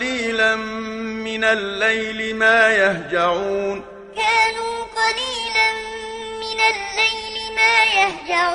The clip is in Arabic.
قليلا من الليل ما يهجعون. كانوا قليلا من الليل ما يهجعون.